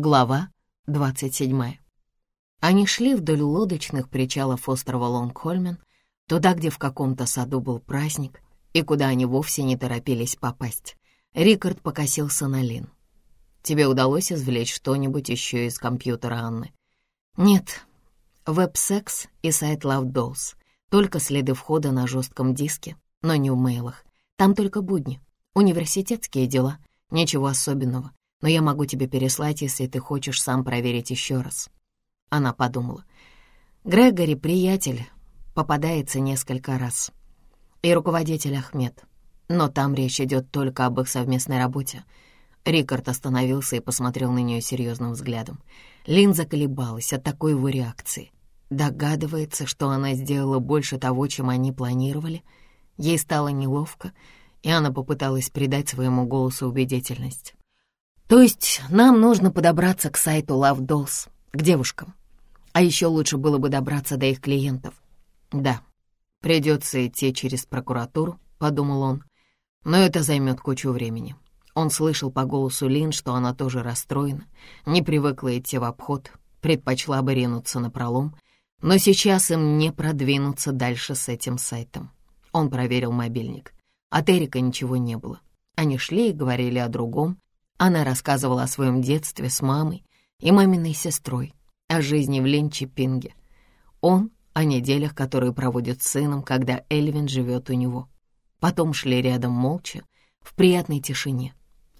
Глава 27. Они шли вдоль лодочных причалов острова Лонгхольмен, туда, где в каком-то саду был праздник, и куда они вовсе не торопились попасть. Рикард покосился на Лин. «Тебе удалось извлечь что-нибудь еще из компьютера Анны?» «Нет. Веб-секс и сайт Love Dolls. Только следы входа на жестком диске, но не в мейлах. Там только будни, университетские дела, ничего особенного но я могу тебе переслать, если ты хочешь сам проверить еще раз». Она подумала. Грегори — приятель, попадается несколько раз. И руководитель Ахмед. Но там речь идет только об их совместной работе. Рикард остановился и посмотрел на нее серьезным взглядом. Лин заколебалась от такой его реакции. Догадывается, что она сделала больше того, чем они планировали. Ей стало неловко, и она попыталась придать своему голосу убедительность. То есть нам нужно подобраться к сайту Love Dolls, к девушкам. А еще лучше было бы добраться до их клиентов. Да, придется идти через прокуратуру, подумал он, но это займет кучу времени. Он слышал по голосу Лин, что она тоже расстроена, не привыкла идти в обход, предпочла бы ринуться на пролом, но сейчас им не продвинуться дальше с этим сайтом. Он проверил мобильник. От Эрика ничего не было. Они шли и говорили о другом, она рассказывала о своем детстве с мамой и маминой сестрой, о жизни в Ленчепинге. Он о неделях, которые проводит с сыном, когда Эльвин живет у него. Потом шли рядом молча, в приятной тишине.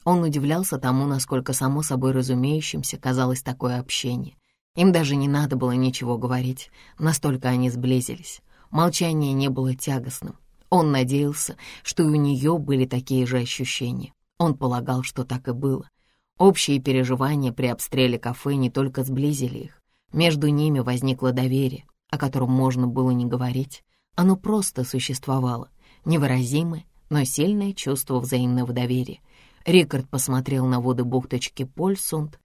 Он удивлялся тому, насколько само собой разумеющимся казалось такое общение. Им даже не надо было ничего говорить, настолько они сблизились. Молчание не было тягостным. Он надеялся, что и у нее были такие же ощущения. Он полагал, что так и было. Общие переживания при обстреле кафе не только сблизили их. Между ними возникло доверие, о котором можно было не говорить. Оно просто существовало, невыразимое, но сильное чувство взаимного доверия. Рикард посмотрел на воды бухточки Польсунд.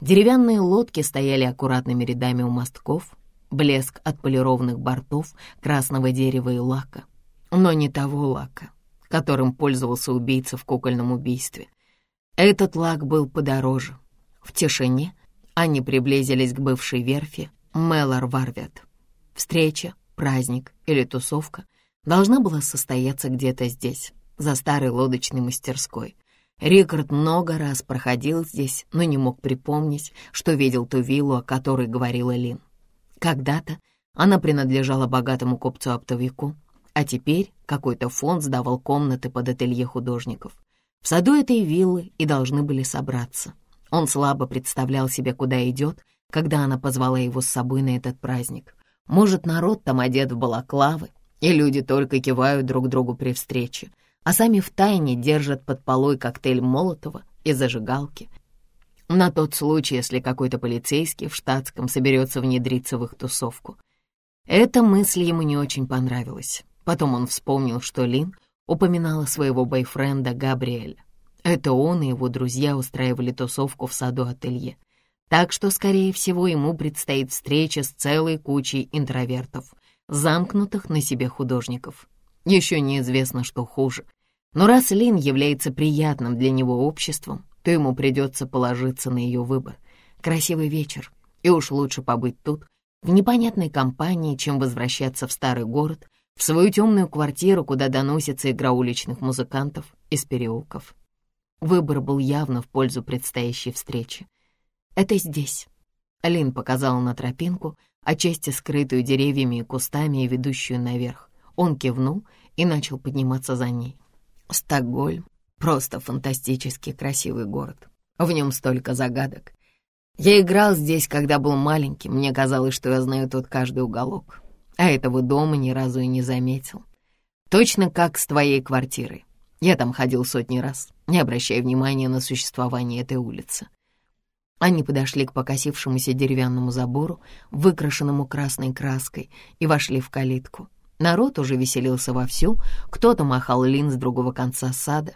Деревянные лодки стояли аккуратными рядами у мостков, блеск отполированных бортов красного дерева и лака. Но не того лака, которым пользовался убийца в кукольном убийстве. Этот лак был подороже. В тишине они приблизились к бывшей верфи Мелор Варвет. Встреча, праздник или тусовка должна была состояться где-то здесь, за старой лодочной мастерской. Рикард много раз проходил здесь, но не мог припомнить, что видел ту виллу, о которой говорила Лин. Когда-то она принадлежала богатому купцу-оптовику, а теперь какой-то фонд сдавал комнаты под ателье художников. В саду этой виллы и должны были собраться. Он слабо представлял себе, куда идет, когда она позвала его с собой на этот праздник. Может, народ там одет в балаклавы, и люди только кивают друг другу при встрече, а сами втайне держат под полой коктейль Молотова и зажигалки. На тот случай, если какой-то полицейский в штатском соберется внедриться в их тусовку. Эта мысль ему не очень понравилась. Потом он вспомнил, что Лин упоминала своего бойфренда Габриэля. Это он и его друзья устраивали тусовку в саду ателье. Так что, скорее всего, ему предстоит встреча с целой кучей интровертов, замкнутых на себе художников. Еще неизвестно, что хуже. Но раз Лин является приятным для него обществом, то ему придется положиться на ее выбор. Красивый вечер, и уж лучше побыть тут, в непонятной компании, чем возвращаться в старый город — в свою темную квартиру, куда доносится игра уличных музыкантов из переулков. Выбор был явно в пользу предстоящей встречи. «Это здесь». Лин показала на тропинку, отчасти скрытую деревьями и кустами и ведущую наверх. Он кивнул и начал подниматься за ней. Стокгольм — просто фантастически красивый город. В нем столько загадок. Я играл здесь, когда был маленьким, мне казалось, что я знаю тут каждый уголок а этого дома ни разу и не заметил. Точно как с твоей квартирой. Я там ходил сотни раз, не обращая внимания на существование этой улицы. Они подошли к покосившемуся деревянному забору, выкрашенному красной краской, и вошли в калитку. Народ уже веселился вовсю, кто-то махал лин с другого конца сада.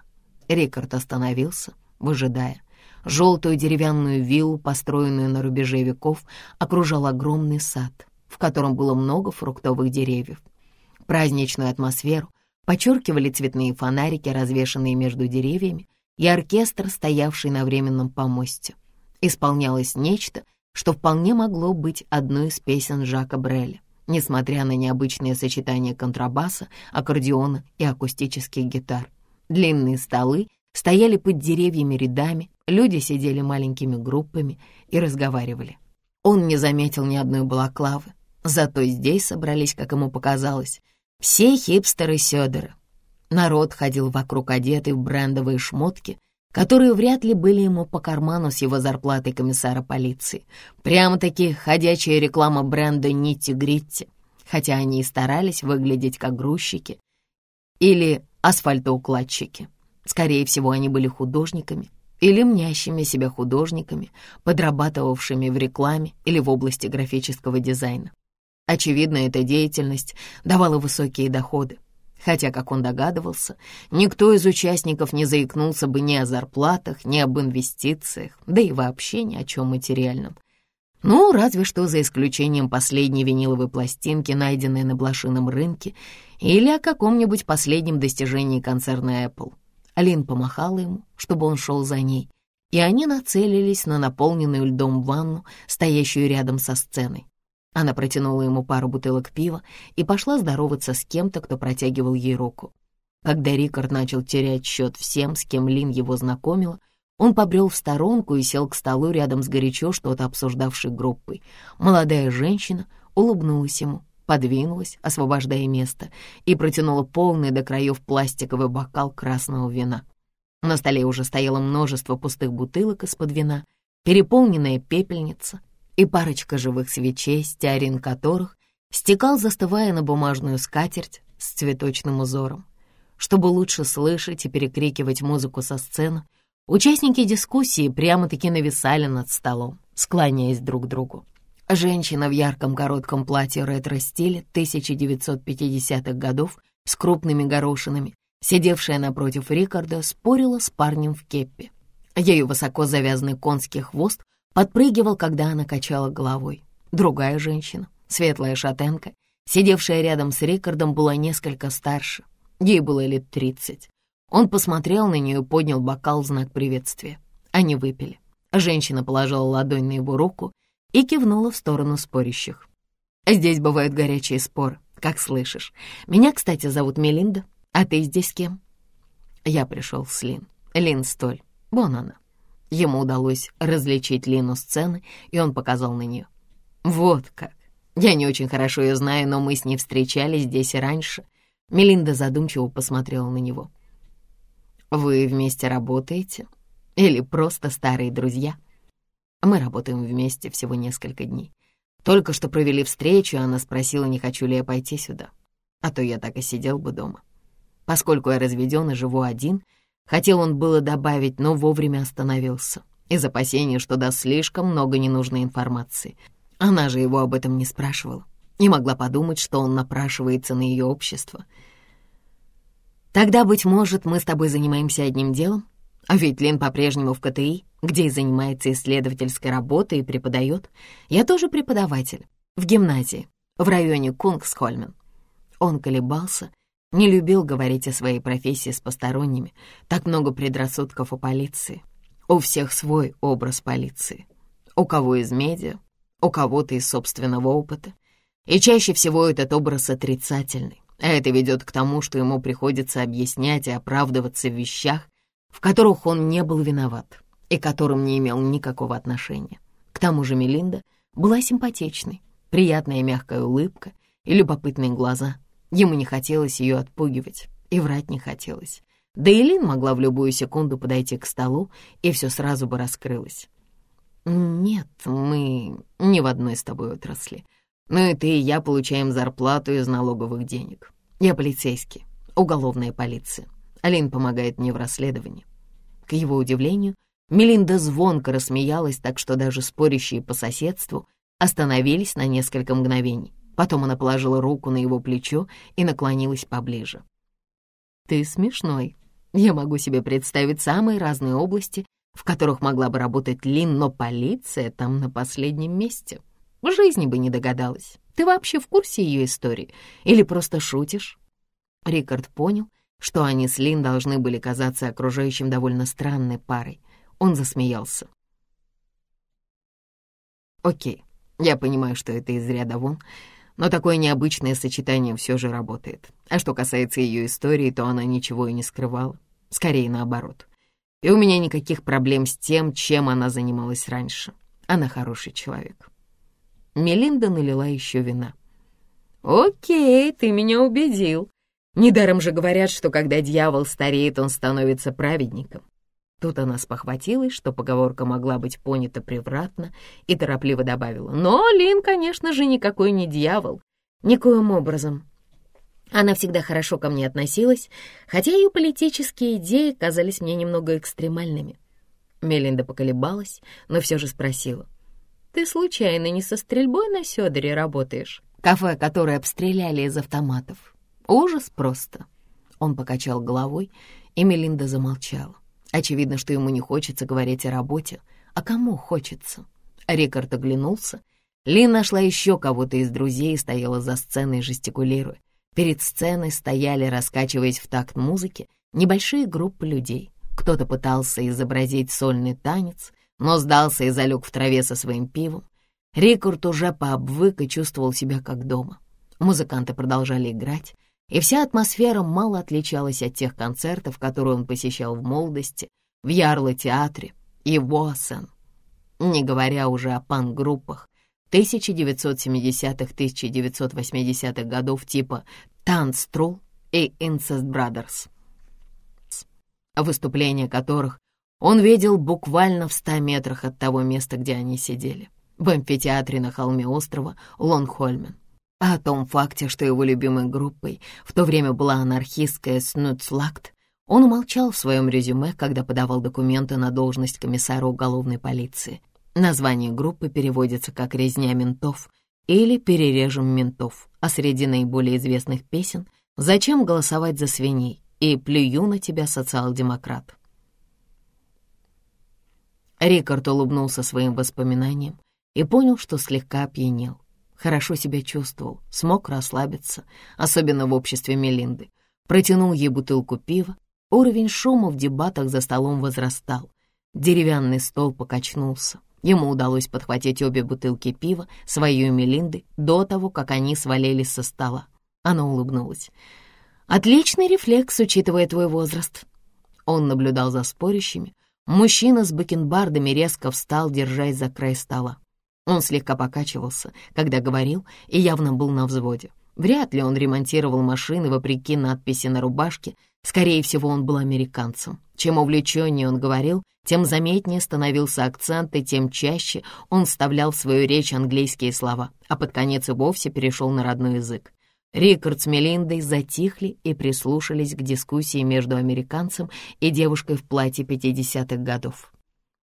Рикард остановился, выжидая. Желтую деревянную виллу, построенную на рубеже веков, окружал огромный сад — в котором было много фруктовых деревьев. Праздничную атмосферу подчеркивали цветные фонарики, развешанные между деревьями, и оркестр, стоявший на временном помосте. исполнялось нечто, что вполне могло быть одной из песен Жака Бреля, несмотря на необычное сочетание контрабаса, аккордеона и акустических гитар. Длинные столы стояли под деревьями рядами, люди сидели маленькими группами и разговаривали. Он не заметил ни одной балаклавы, зато здесь собрались, как ему показалось, все хипстеры Сёдера. Народ ходил вокруг одетый в брендовые шмотки, которые вряд ли были ему по карману с его зарплатой комиссара полиции. Прямо-таки ходячая реклама бренда Нитти Гритти, хотя они и старались выглядеть как грузчики или асфальтоукладчики. Скорее всего, они были художниками или мнящими себя художниками, подрабатывавшими в рекламе или в области графического дизайна. Очевидно, эта деятельность давала высокие доходы, хотя, как он догадывался, никто из участников не заикнулся бы ни о зарплатах, ни об инвестициях, да и вообще ни о чем материальном. Ну, разве что за исключением последней виниловой пластинки, найденной на блошином рынке, или о каком-нибудь последнем достижении концерна Apple. Алин помахала ему, чтобы он шел за ней, и они нацелились на наполненную льдом ванну, стоящую рядом со сценой. Она протянула ему пару бутылок пива и пошла здороваться с кем-то, кто протягивал ей руку. Когда Рикард начал терять счет всем, с кем Лин его знакомила, он побрел в сторонку и сел к столу рядом с горячо что-то обсуждавшей группой. Молодая женщина улыбнулась ему, подвинулась, освобождая место, и протянула полный до краев пластиковый бокал красного вина. На столе уже стояло множество пустых бутылок из-под вина, переполненная пепельница — и парочка живых свечей, стеарин которых стекал, застывая на бумажную скатерть с цветочным узором. Чтобы лучше слышать и перекрикивать музыку со сцены, участники дискуссии прямо-таки нависали над столом, склоняясь друг к другу. Женщина в ярком коротком платье ретро-стиля 1950-х годов с крупными горошинами, сидевшая напротив Рикарда, спорила с парнем в кеппе. Ее высоко завязанный конский хвост подпрыгивал, когда она качала головой. Другая женщина, светлая шатенка, сидевшая рядом с Рикардом, была несколько старше. Ей было лет тридцать. Он посмотрел на нее и поднял бокал в знак приветствия. Они выпили. Женщина положила ладонь на его руку и кивнула в сторону спорящих. «Здесь бывают горячие споры, как слышишь. Меня, кстати, зовут Мелинда, а ты здесь кем?» Я пришел с Лин. Лин Столь. Вон она. Ему удалось различить Лину сцены, и он показал на нее. «Вот как! Я не очень хорошо ее знаю, но мы с ней встречались здесь и раньше». Мелинда задумчиво посмотрела на него. «Вы вместе работаете? Или просто старые друзья?» «Мы работаем вместе всего несколько дней. Только что провели встречу, она спросила, не хочу ли я пойти сюда. А то я так и сидел бы дома. Поскольку я разведен и живу один, Хотел он было добавить, но вовремя остановился, из опасения, что даст слишком много ненужной информации. Она же его об этом не спрашивала, не могла подумать, что он напрашивается на ее общество. «Тогда, быть может, мы с тобой занимаемся одним делом? А ведь Лин по-прежнему в КТИ, где и занимается исследовательской работой и преподает. Я тоже преподаватель, в гимназии, в районе Кунгсхольмен». Он колебался, — не любил говорить о своей профессии с посторонними. Так много предрассудков о полиции. У всех свой образ полиции. У кого из медиа, у кого-то из собственного опыта. И чаще всего этот образ отрицательный. А это ведет к тому, что ему приходится объяснять и оправдываться в вещах, в которых он не был виноват и которым не имел никакого отношения. К тому же Мелинда была симпатичной, приятная мягкая улыбка и любопытные глаза — Ему не хотелось ее отпугивать, и врать не хотелось. Да и Лин могла в любую секунду подойти к столу, и все сразу бы раскрылось. «Нет, мы не в одной с тобой отрасли. Но и ты, и я получаем зарплату из налоговых денег. Я полицейский, уголовная полиция. Алин помогает мне в расследовании». К его удивлению, Мелинда звонко рассмеялась, так что даже спорящие по соседству остановились на несколько мгновений. Потом она положила руку на его плечо и наклонилась поближе. «Ты смешной. Я могу себе представить самые разные области, в которых могла бы работать Лин, но полиция там на последнем месте. В жизни бы не догадалась. Ты вообще в курсе ее истории? Или просто шутишь?» Рикард понял, что они с Лин должны были казаться окружающим довольно странной парой. Он засмеялся. Окей, я понимаю, что это из ряда вон, но такое необычное сочетание все же работает. А что касается ее истории, то она ничего и не скрывала. Скорее наоборот. И у меня никаких проблем с тем, чем она занималась раньше. Она хороший человек. Мелинда налила еще вина. «Окей, ты меня убедил. Недаром же говорят, что когда дьявол стареет, он становится праведником. Тут она спохватилась, что поговорка могла быть понята превратно, и торопливо добавила. «Но Лин, конечно же, никакой не дьявол. Никоим образом. Она всегда хорошо ко мне относилась, хотя ее политические идеи казались мне немного экстремальными». Мелинда поколебалась, но все же спросила. «Ты случайно не со стрельбой на Сёдоре работаешь? Кафе, которое обстреляли из автоматов. Ужас просто». Он покачал головой, и Мелинда замолчала. Очевидно, что ему не хочется говорить о работе. А кому хочется? Рикард оглянулся. Ли нашла еще кого-то из друзей и стояла за сценой, жестикулируя. Перед сценой стояли, раскачиваясь в такт музыки, небольшие группы людей. Кто-то пытался изобразить сольный танец, но сдался и залег в траве со своим пивом. Рикард уже пообвык и чувствовал себя как дома. Музыканты продолжали играть, и вся атмосфера мало отличалась от тех концертов, которые он посещал в молодости, в Ярло-театре и в Уоссен, не говоря уже о панк-группах 1970-1980-х годов типа «Танцтрул» и «Incest Brothers», выступления которых он видел буквально в ста метрах от того места, где они сидели, в амфитеатре на холме острова Лонгхольмен. А о том факте, что его любимой группой в то время была анархистская Снуцлакт, он умолчал в своем резюме, когда подавал документы на должность комиссара уголовной полиции. Название группы переводится как «Резня ментов» или «Перережем ментов», а среди наиболее известных песен «Зачем голосовать за свиней?» и «Плюю на тебя, социал-демократ». Рикард улыбнулся своим воспоминаниям и понял, что слегка опьянел хорошо себя чувствовал, смог расслабиться, особенно в обществе Мелинды. Протянул ей бутылку пива. Уровень шума в дебатах за столом возрастал. Деревянный стол покачнулся. Ему удалось подхватить обе бутылки пива, свою и Мелинды, до того, как они свалились со стола. Она улыбнулась. «Отличный рефлекс, учитывая твой возраст». Он наблюдал за спорящими. Мужчина с бакенбардами резко встал, держась за край стола. Он слегка покачивался, когда говорил, и явно был на взводе. Вряд ли он ремонтировал машины вопреки надписи на рубашке. Скорее всего, он был американцем. Чем увлеченнее он говорил, тем заметнее становился акцент, и тем чаще он вставлял в свою речь английские слова, а под конец и вовсе перешел на родной язык. Рикард с Мелиндой затихли и прислушались к дискуссии между американцем и девушкой в платье 50-х годов.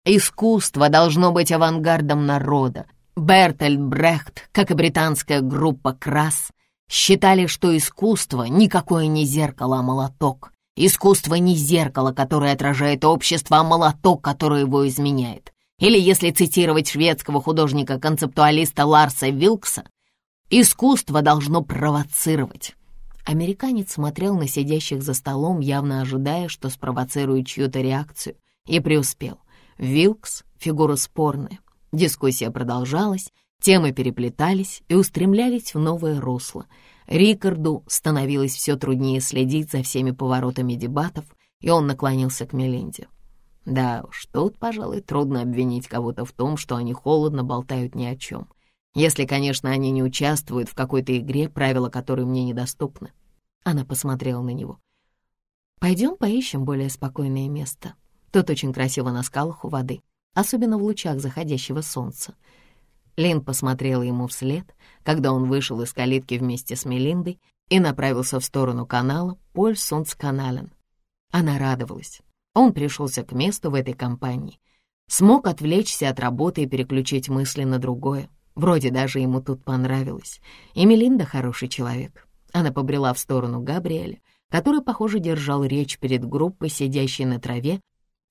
Искусство должно быть авангардом народа. Бертельд Брехт, как и британская группа «Крас», считали, что искусство никакое не зеркало, а молоток. Искусство не зеркало, которое отражает общество, а молоток, который его изменяет. Или, если цитировать шведского художника-концептуалиста Ларса Вилкса, искусство должно провоцировать. Американец смотрел на сидящих за столом, явно ожидая, что спровоцирует чью-то реакцию, и преуспел. Вилкс — фигура спорная. Дискуссия продолжалась, темы переплетались и устремлялись в новое русло. Рикарду становилось все труднее следить за всеми поворотами дебатов, и он наклонился к Мелинде. Да уж, тут, пожалуй, трудно обвинить кого-то в том, что они холодно болтают ни о чем. Если, конечно, они не участвуют в какой-то игре, правила которой мне недоступны. Она посмотрела на него. «Пойдем поищем более спокойное место», Тут очень красиво на скалах у воды, особенно в лучах заходящего солнца. Лин посмотрела ему вслед, когда он вышел из калитки вместе с Мелиндой и направился в сторону канала Поль-Сунц-Канален. Она радовалась. Он пришелся к месту в этой компании. Смог отвлечься от работы и переключить мысли на другое. Вроде даже ему тут понравилось. И Мелинда хороший человек. Она побрела в сторону Габриэля, который, похоже, держал речь перед группой, сидящей на траве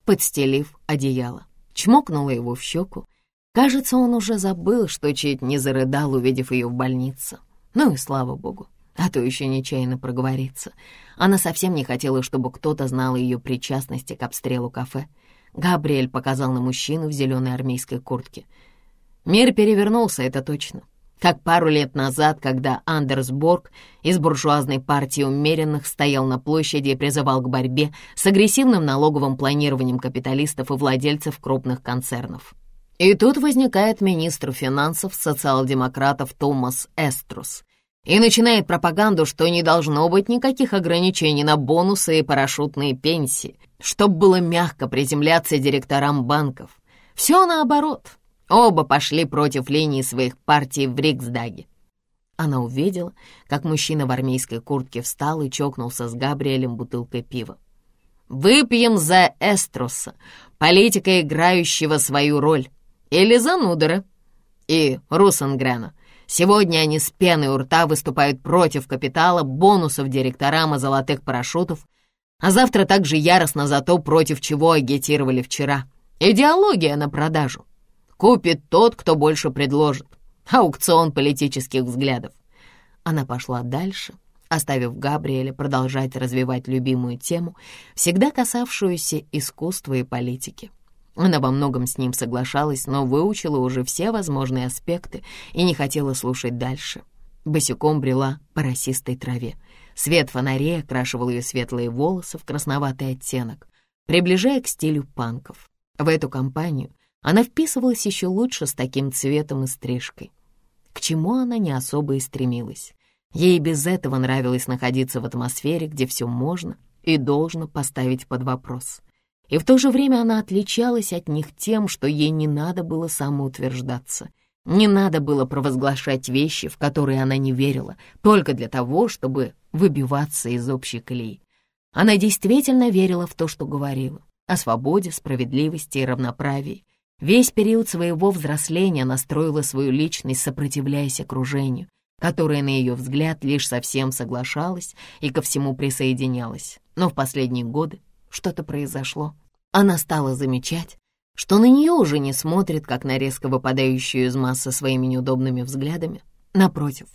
подстелив одеяло. Чмокнула его в щеку. Кажется, он уже забыл, что чуть не зарыдал, увидев ее в больнице. Ну и слава богу, а то еще нечаянно проговорится. Она совсем не хотела, чтобы кто-то знал ее причастности к обстрелу кафе. Габриэль показал на мужчину в зеленой армейской куртке. Мир перевернулся, это точно. Как пару лет назад, когда Андерс Борг из буржуазной партии умеренных стоял на площади и призывал к борьбе с агрессивным налоговым планированием капиталистов и владельцев крупных концернов. И тут возникает министр финансов социал-демократов Томас Эструс и начинает пропаганду, что не должно быть никаких ограничений на бонусы и парашютные пенсии, чтобы было мягко приземляться директорам банков. Все наоборот. Оба пошли против линии своих партий в Риксдаге. Она увидела, как мужчина в армейской куртке встал и чокнулся с Габриэлем бутылкой пива. «Выпьем за Эструса, политика, играющего свою роль, или за Нудера и Руссенгрена. Сегодня они с пеной у рта выступают против капитала, бонусов директорам и золотых парашютов, а завтра также яростно за то, против чего агитировали вчера. Идеология на продажу. Купит тот, кто больше предложит. Аукцион политических взглядов. Она пошла дальше, оставив Габриэля продолжать развивать любимую тему, всегда касавшуюся искусства и политики. Она во многом с ним соглашалась, но выучила уже все возможные аспекты и не хотела слушать дальше. Босиком брела по росистой траве. Свет фонарей окрашивал ее светлые волосы в красноватый оттенок, приближая к стилю панков. В эту компанию она вписывалась еще лучше с таким цветом и стрижкой. К чему она не особо и стремилась. Ей без этого нравилось находиться в атмосфере, где все можно и должно поставить под вопрос. И в то же время она отличалась от них тем, что ей не надо было самоутверждаться. Не надо было провозглашать вещи, в которые она не верила, только для того, чтобы выбиваться из общей колеи. Она действительно верила в то, что говорила, о свободе, справедливости и равноправии. Весь период своего взросления настроила свою личность, сопротивляясь окружению, которое, на ее взгляд, лишь совсем соглашалось и ко всему присоединялось. Но в последние годы что-то произошло. Она стала замечать, что на нее уже не смотрит, как на резко выпадающую из массы своими неудобными взглядами. Напротив,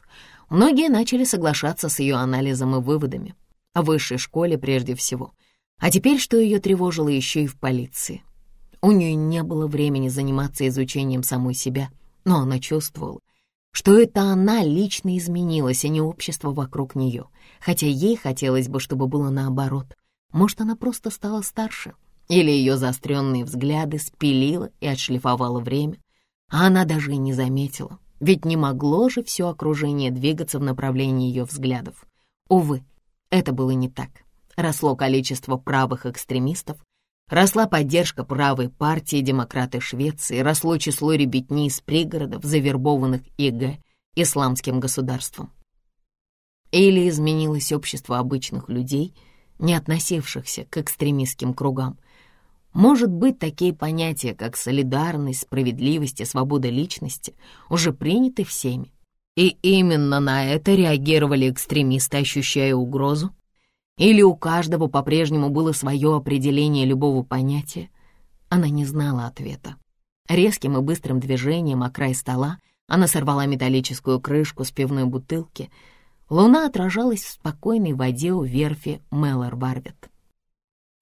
многие начали соглашаться с ее анализом и выводами. О высшей школе прежде всего. А теперь, что ее тревожило еще и в полиции. У нее не было времени заниматься изучением самой себя, но она чувствовала, что это она лично изменилась, а не общество вокруг нее, хотя ей хотелось бы, чтобы было наоборот. Может, она просто стала старше, или ее заостренные взгляды спилило и отшлифовало время, а она даже и не заметила, ведь не могло же все окружение двигаться в направлении ее взглядов. Увы, это было не так. Росло количество правых экстремистов, росла поддержка правой партии демократы Швеции, росло число ребятни из пригородов, завербованных ИГ, исламским государством. Или изменилось общество обычных людей — не относившихся к экстремистским кругам. Может быть, такие понятия, как солидарность, справедливость и свобода личности, уже приняты всеми. И именно на это реагировали экстремисты, ощущая угрозу? Или у каждого по-прежнему было свое определение любого понятия? Она не знала ответа. Резким и быстрым движением о край стола она сорвала металлическую крышку с пивной бутылки — Луна отражалась в спокойной воде у верфи Меллор-Барвет.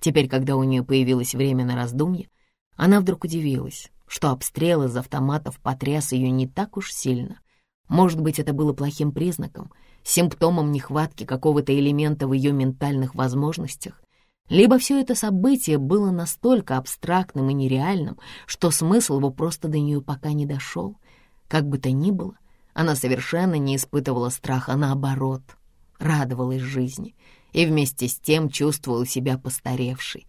Теперь, когда у нее появилось время на раздумье, она вдруг удивилась, что обстрел из автоматов потряс ее не так уж сильно. Может быть, это было плохим признаком, симптомом нехватки какого-то элемента в ее ментальных возможностях, либо все это событие было настолько абстрактным и нереальным, что смысл его просто до нее пока не дошел. Как бы то ни было, она совершенно не испытывала страха, наоборот, радовалась жизни и вместе с тем чувствовала себя постаревшей.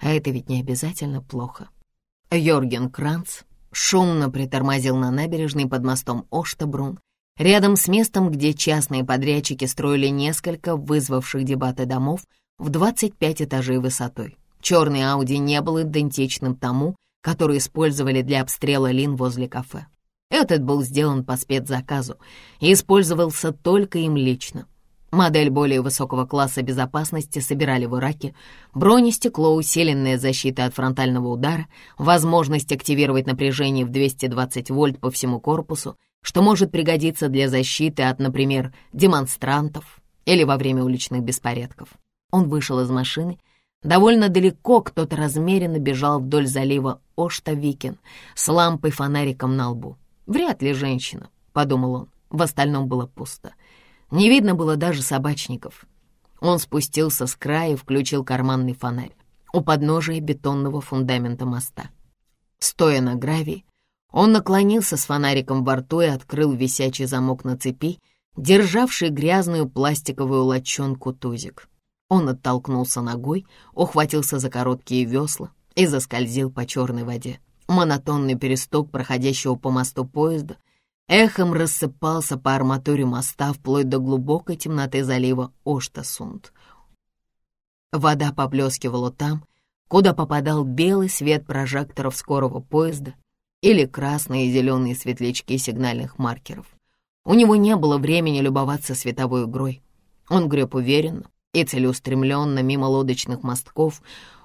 А это ведь не обязательно плохо. Йорген Кранц шумно притормозил на набережной под мостом Оштабрун, рядом с местом, где частные подрядчики строили несколько вызвавших дебаты домов в 25 этажей высотой. Черный Ауди не был идентичным тому, который использовали для обстрела Лин возле кафе. Этот был сделан по спецзаказу и использовался только им лично. Модель более высокого класса безопасности собирали в Ираке, бронестекло, усиленная защита от фронтального удара, возможность активировать напряжение в 220 вольт по всему корпусу, что может пригодиться для защиты от, например, демонстрантов или во время уличных беспорядков. Он вышел из машины, Довольно далеко кто-то размеренно бежал вдоль залива Ошта-Викин с лампой-фонариком на лбу. Вряд ли женщина, — подумал он. В остальном было пусто. Не видно было даже собачников. Он спустился с края и включил карманный фонарь у подножия бетонного фундамента моста. Стоя на гравии, он наклонился с фонариком во рту и открыл висячий замок на цепи, державший грязную пластиковую лочонку тузик. Он оттолкнулся ногой, ухватился за короткие весла и заскользил по черной воде. Монотонный перестук проходящего по мосту поезда эхом рассыпался по арматуре моста вплоть до глубокой темноты залива Оштасунд. Вода поблескивала там, куда попадал белый свет прожекторов скорого поезда или красные и зеленые светлячки сигнальных маркеров. У него не было времени любоваться световой игрой. Он греб уверенно и целеустремленно мимо лодочных мостков,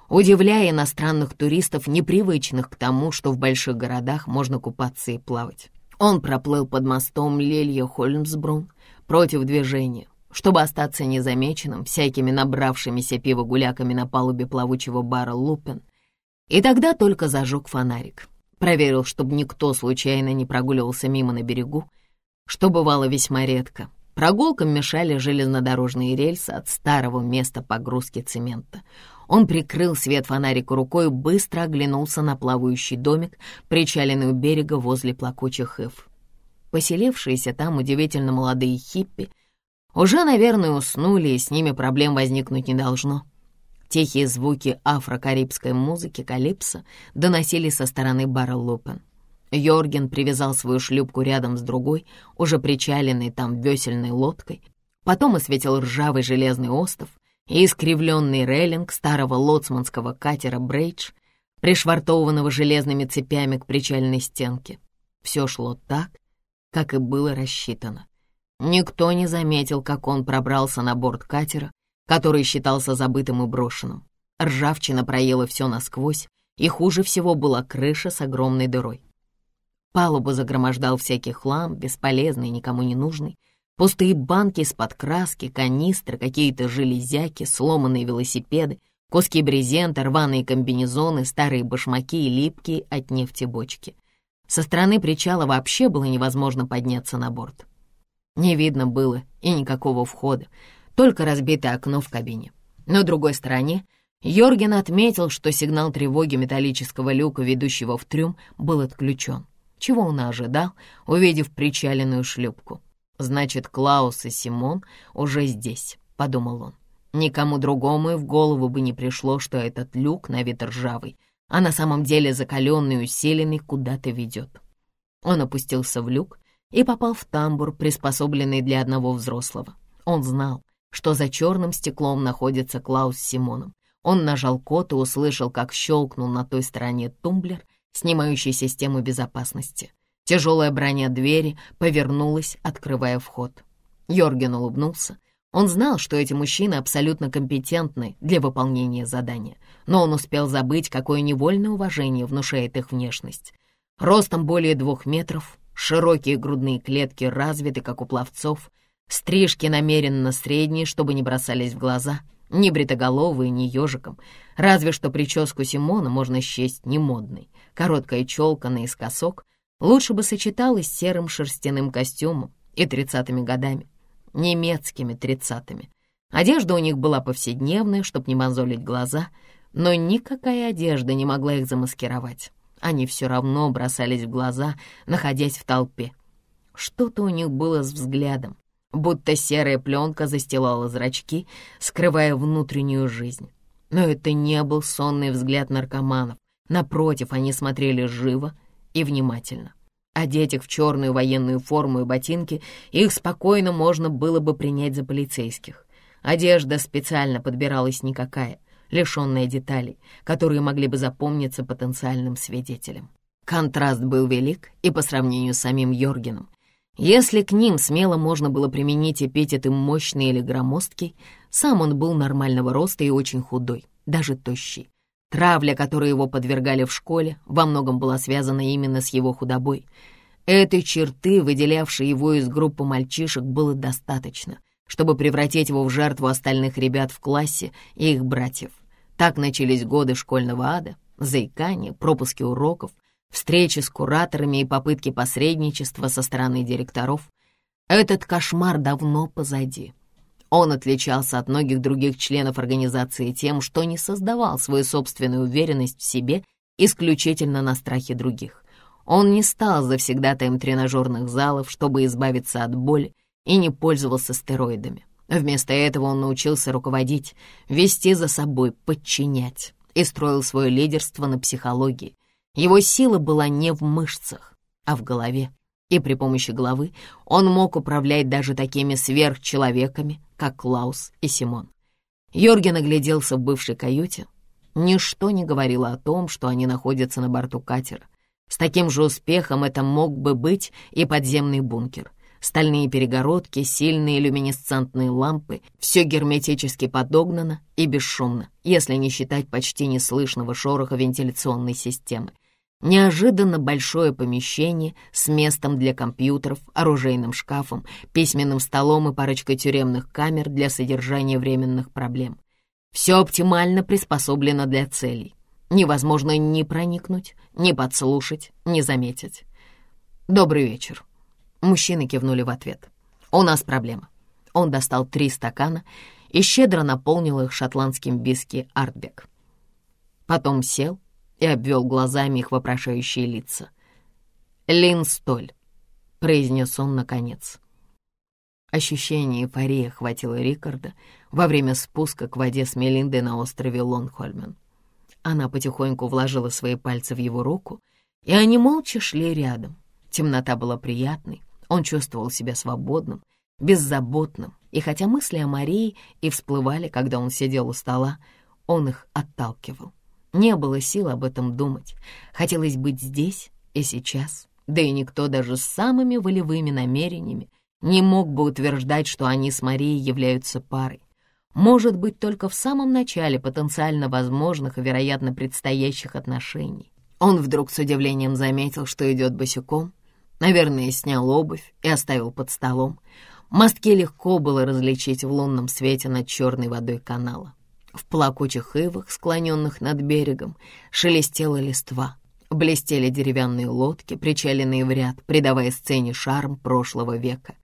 удивляя иностранных туристов, непривычных к тому, что в больших городах можно купаться и плавать. Он проплыл под мостом Лилья Хольмсбрун против движения, чтобы остаться незамеченным всякими набравшимися пива гуляками на палубе плавучего бара «Лупен». И тогда только зажег фонарик. Проверил, чтобы никто случайно не прогуливался мимо на берегу, что бывало весьма редко. Прогулкам мешали железнодорожные рельсы от старого места погрузки цемента. Он прикрыл свет фонарика рукой быстро оглянулся на плавающий домик, причаленный у берега возле плакучих ив. Поселившиеся там удивительно молодые хиппи — уже, наверное, уснули, и с ними проблем возникнуть не должно. Тихие звуки афро-карибской музыки «Калипсо» доносили со стороны бара Лупен. Йорген привязал свою шлюпку рядом с другой, уже причаленной там весельной лодкой, потом осветил ржавый железный остов искривленный рейлинг старого лоцманского катера «Брейдж», пришвартованного железными цепями к причальной стенке. Все шло так, как и было рассчитано. Никто не заметил, как он пробрался на борт катера, который считался забытым и брошенным. Ржавчина проела все насквозь, и хуже всего была крыша с огромной дырой. Палубу загромождал всякий хлам, бесполезный, никому не нужный. Пустые банки из-под краски, канистры, какие-то железяки, сломанные велосипеды, куски брезента, рваные комбинезоны, старые башмаки и липкие от нефти бочки. Со стороны причала вообще было невозможно подняться на борт. Не видно было и никакого входа, только разбитое окно в кабине. На другой стороне Йорген отметил, что сигнал тревоги металлического люка, ведущего в трюм, был отключен. Чего он ожидал, увидев причаленную шлюпку? «Значит, Клаус и Симон уже здесь», — подумал он. Никому другому и в голову бы не пришло, что этот люк на вид ржавый, а на самом деле закаленный и усиленный куда-то ведет. Он опустился в люк и попал в тамбур, приспособленный для одного взрослого. Он знал, что за черным стеклом находится Клаус с Симоном. Он нажал код и услышал, как щелкнул на той стороне тумблер, снимающий систему безопасности. Тяжелая броня двери повернулась, открывая вход. Йорген улыбнулся. Он знал, что эти мужчины абсолютно компетентны для выполнения задания, но он успел забыть, какое невольное уважение внушает их внешность. Ростом более двух метров, Широкие грудные клетки развиты, как у пловцов, стрижки намеренно средние, чтобы не бросались в глаза, ни бритоголовые, ни ежиком, разве что прическу Симона можно счесть немодной. Короткая челка наискосок лучше бы сочеталась с серым шерстяным костюмом и тридцатыми годами, немецкими тридцатыми. Одежда у них была повседневная, чтобы не мозолить глаза, но никакая одежда не могла их замаскировать они все равно бросались в глаза, находясь в толпе. Что-то у них было с взглядом, будто серая пленка застилала зрачки, скрывая внутреннюю жизнь. Но это не был сонный взгляд наркоманов. Напротив, они смотрели живо и внимательно. Одеть их в черную военную форму и ботинки, их спокойно можно было бы принять за полицейских. Одежда специально подбиралась никакая, лишенная деталей, которые могли бы запомниться потенциальным свидетелям. Контраст был велик и по сравнению с самим Йоргеном. Если к ним смело можно было применить эпитеты «мощный» или «громоздкий», сам он был нормального роста и очень худой, даже тощий. Травля, которой его подвергали в школе, во многом была связана именно с его худобой. Этой черты, выделявшей его из группы мальчишек, было достаточно, чтобы превратить его в жертву остальных ребят в классе и их братьев. Так начались годы школьного ада, заикания, пропуски уроков, встречи с кураторами и попытки посредничества со стороны директоров. Этот кошмар давно позади. Он отличался от многих других членов организации тем, что не создавал свою собственную уверенность в себе исключительно на страхе других. Он не стал завсегдатаем тренажерных залов, чтобы избавиться от боли, и не пользовался стероидами. Вместо этого он научился руководить, вести за собой, подчинять и строил свое лидерство на психологии. Его сила была не в мышцах, а в голове. И при помощи головы он мог управлять даже такими сверхчеловеками, как Клаус и Симон. Йорген огляделся в бывшей каюте. Ничто не говорило о том, что они находятся на борту катера. С таким же успехом это мог бы быть и подземный бункер. Стальные перегородки, сильные люминесцентные лампы — все герметически подогнано и бесшумно, если не считать почти неслышного шороха вентиляционной системы. Неожиданно большое помещение с местом для компьютеров, оружейным шкафом, письменным столом и парочкой тюремных камер для содержания временных проблем. Все оптимально приспособлено для целей. Невозможно ни проникнуть, ни подслушать, ни заметить. «Добрый вечер». Мужчины кивнули в ответ. «У нас проблема». Он достал три стакана и щедро наполнил их шотландским виски «Артбек». Потом сел и обвел глазами их вопрошающие лица. «Лин Столь», — произнес он наконец. Ощущение эйфории охватило Рикарда во время спуска к воде с Мелиндой на острове Лонхольмен. Она потихоньку вложила свои пальцы в его руку, и они молча шли рядом. Темнота была приятной, он чувствовал себя свободным, беззаботным, и хотя мысли о Марии и всплывали, когда он сидел у стола, он их отталкивал. Не было сил об этом думать. Хотелось быть здесь и сейчас. Да и никто даже с самыми волевыми намерениями не мог бы утверждать, что они с Марией являются парой. Может быть, только в самом начале потенциально возможных и, вероятно, предстоящих отношений. Он вдруг с удивлением заметил, что идет босиком. Наверное, снял обувь и оставил под столом. Мостки легко было различить в лунном свете над черной водой канала. В плакучих ивах, склоненных над берегом, шелестела листва. Блестели деревянные лодки, причаленные в ряд, придавая сцене шарм прошлого века.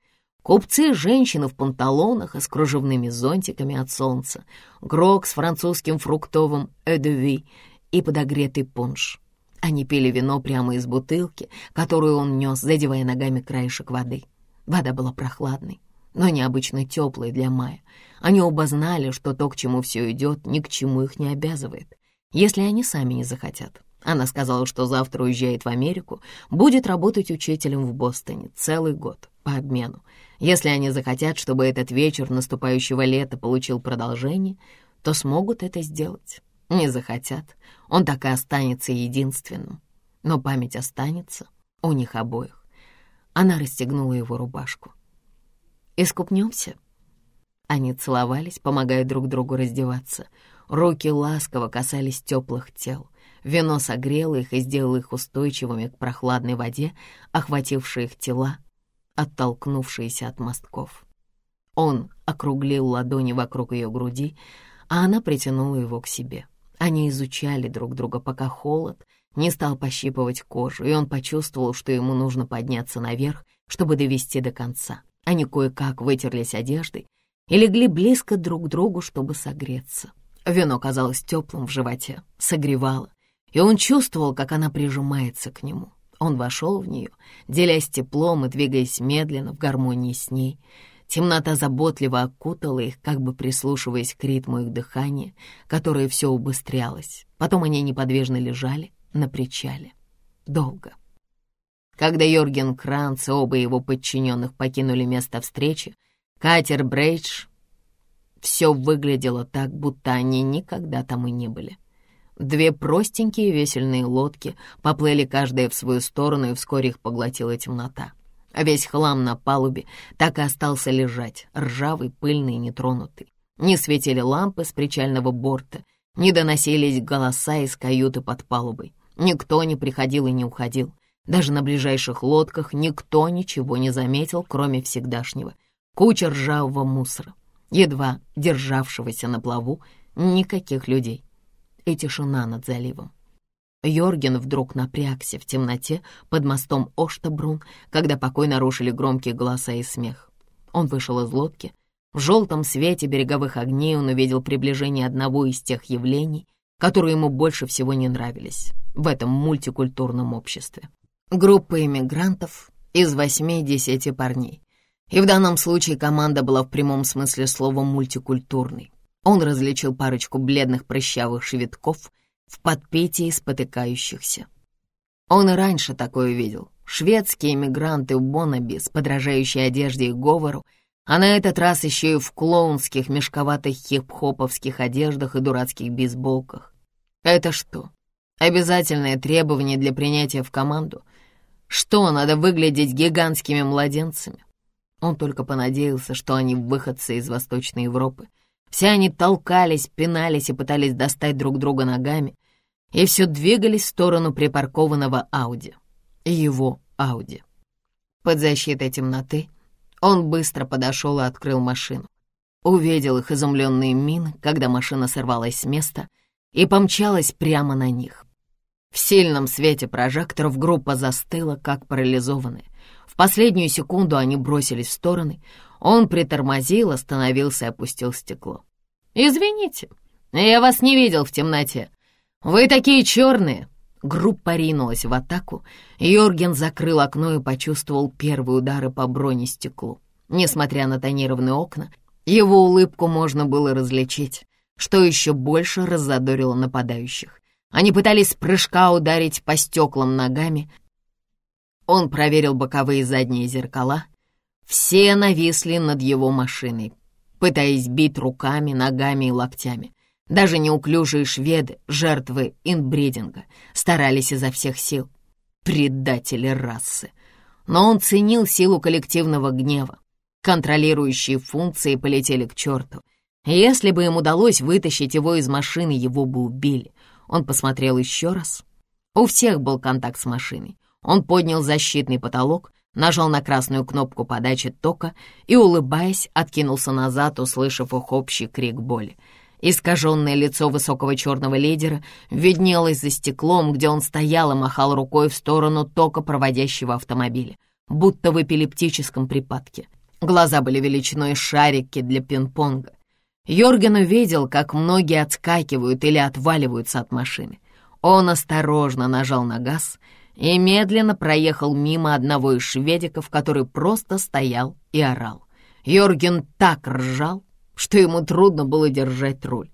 Купцы, женщины в панталонах и с кружевными зонтиками от солнца, грок с французским фруктовым «эдеви» и подогретый пунш. Они пили вино прямо из бутылки, которую он нес, задевая ногами краешек воды. Вода была прохладной, но необычно теплой для мая. Они оба знали, что то, к чему все идет, ни к чему их не обязывает, если они сами не захотят. Она сказала, что завтра уезжает в Америку, будет работать учителем в Бостоне целый год по обмену. Если они захотят, чтобы этот вечер наступающего лета получил продолжение, то смогут это сделать. Не захотят, он так и останется единственным. Но память останется у них обоих. Она расстегнула его рубашку. «Искупнемся?» Они целовались, помогая друг другу раздеваться. Руки ласково касались теплых тел. Вино согрело их и сделало их устойчивыми к прохладной воде, охватившей их тела, оттолкнувшиеся от мостков. Он округлил ладони вокруг ее груди, а она притянула его к себе. Они изучали друг друга, пока холод не стал пощипывать кожу, и он почувствовал, что ему нужно подняться наверх, чтобы довести до конца. Они кое-как вытерлись одеждой и легли близко друг к другу, чтобы согреться. Вино казалось теплым в животе, согревало, и он чувствовал, как она прижимается к нему. Он вошел в нее, делясь теплом и двигаясь медленно в гармонии с ней. Темнота заботливо окутала их, как бы прислушиваясь к ритму их дыхания, которое все убыстрялось. Потом они неподвижно лежали на причале. Долго. Когда Йорген Кранц и оба его подчиненных покинули место встречи, Катер Брейдж. Все выглядело так, будто они никогда там и не были. Две простенькие весельные лодки поплыли каждая в свою сторону, и вскоре их поглотила темнота. А весь хлам на палубе так и остался лежать, ржавый, пыльный и нетронутый. Не светили лампы с причального борта, не доносились голоса из каюты под палубой. Никто не приходил и не уходил. Даже на ближайших лодках никто ничего не заметил, кроме всегдашнего — куча ржавого мусора, едва державшегося на плаву, никаких людей. и тишина над заливом. Йорген вдруг напрягся в темноте под мостом Оштабрун, когда покой нарушили громкие голоса и смех. Он вышел из лодки. В желтом свете береговых огней он увидел приближение одного из тех явлений, которые ему больше всего не нравились в этом мультикультурном обществе. Группа иммигрантов из восьми-десяти парней. И в данном случае команда была в прямом смысле слова мультикультурной. Он различил парочку бледных прыщавых швидков в подпитии спотыкающихся. Он и раньше такое видел. Шведские эмигранты в Боннеби с подражающей одежде и говору, а на этот раз еще и в клоунских мешковатых хип-хоповских одеждах и дурацких бейсболках. Это что, обязательное требование для принятия в команду? Что, надо выглядеть гигантскими младенцами? Он только понадеялся, что они выходцы из Восточной Европы. Все они толкались, пинались и пытались достать друг друга ногами, и все двигались в сторону припаркованного Ауди. Его Ауди. Под защитой темноты он быстро подошел и открыл машину. Увидел их изумленные мины, когда машина сорвалась с места и помчалась прямо на них. В сильном свете прожекторов группа застыла, как парализованная. В последнюю секунду они бросились в стороны. Он притормозил, остановился и опустил стекло. «Извините, я вас не видел в темноте. Вы такие черные!» Группа ринулась в атаку. Йорген закрыл окно и почувствовал первые удары по бронестеклу. Несмотря на тонированные окна, его улыбку можно было различить, что еще больше раззадорило нападающих. Они пытались с прыжка ударить по стеклам ногами, он проверил боковые и задние зеркала. Все нависли над его машиной, пытаясь бить руками, ногами и локтями. Даже неуклюжие шведы, жертвы инбридинга, старались изо всех сил. Предатели расы. Но он ценил силу коллективного гнева. Контролирующие функции полетели к черту. Если бы им удалось вытащить его из машины, его бы убили. Он посмотрел еще раз. У всех был контакт с машиной. Он поднял защитный потолок, нажал на красную кнопку подачи тока и, улыбаясь, откинулся назад, услышав их общий крик боли. Искаженное лицо высокого черного лидера виднелось за стеклом, где он стоял и махал рукой в сторону тока проводящего автомобиля, будто в эпилептическом припадке. Глаза были величиной шарики для пинг-понга. Йорген увидел, как многие отскакивают или отваливаются от машины. Он осторожно нажал на газ — и медленно проехал мимо одного из шведиков, который просто стоял и орал. Йорген так ржал, что ему трудно было держать руль.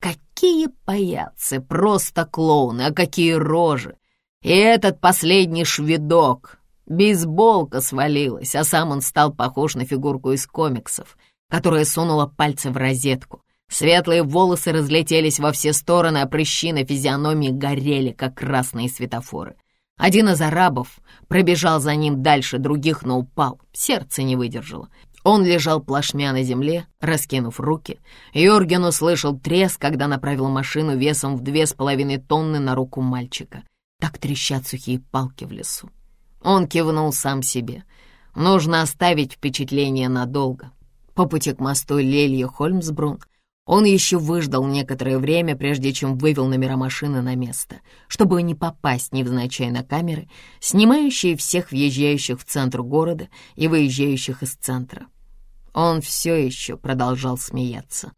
Какие паяцы, просто клоуны, а какие рожи! И этот последний шведок, бейсболка свалилась, а сам он стал похож на фигурку из комиксов, которая сунула пальцы в розетку. Светлые волосы разлетелись во все стороны, а прыщи на физиономии горели, как красные светофоры. Один из арабов пробежал за ним дальше других, но упал. Сердце не выдержало. Он лежал плашмя на земле, раскинув руки. Йорген услышал треск, когда направил машину весом в две с половиной тонны на руку мальчика. Так трещат сухие палки в лесу. Он кивнул сам себе. Нужно оставить впечатление надолго. По пути к мосту Лелье Хольмсбрун он еще выждал некоторое время, прежде чем вывел номера машины на место, чтобы не попасть невзначай на камеры, снимающие всех въезжающих в центр города и выезжающих из центра. Он все еще продолжал смеяться.